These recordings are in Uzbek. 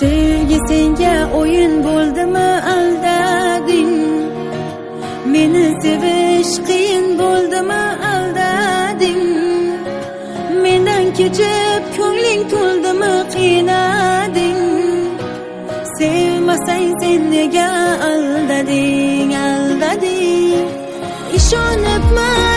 sevgi senga o'yin bo'ldimi aldading meni sevish qiyin bo'ldimi aldading mendan kechib ko'ngling to'ldimi qiynading sevmasang sen nega aldading aldading? Ishonibman.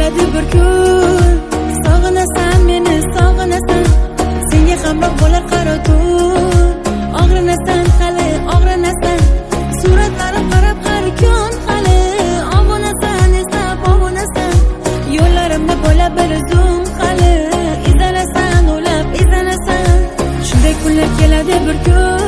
Keladi bir kun. Sog'inasan meni sog'inasan senga hamma bo'lar qaro tun. Og'rinasan hali og'rinasan. Suratlarim qarab har kun hali. Obunasan eslab obunasan yo'llarimda bo'lar bir zum hali. Izlanasan o'ylab izlanasan shunday kunlar keladi bir kun.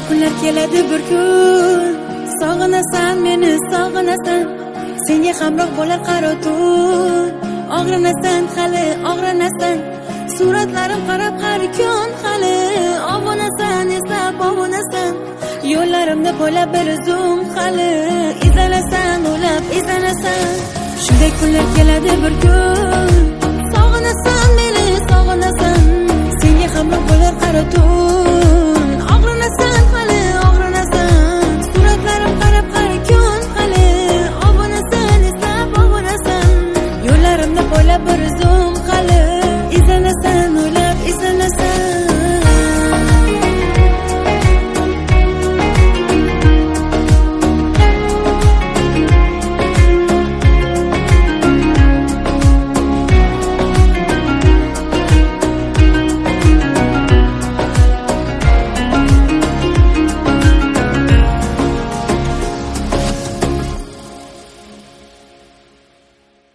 Shunday kunlar keladi bir kun? Sog'inasan meni sog'inasan. Senga hamroh bo'lar qaro tun. Og'rinasan hali og'rinasan. Suratlarim qarab har kun hali. Obunasan eslab obunasan yo'llarimda bo'lar bir zum hali. Izlanasan ulab izlanasan shunday kunlar keladi bir kun. Sog'inasan meni sog'inasan. Senga hamroh bo'lar qaro tun. Hali obunasan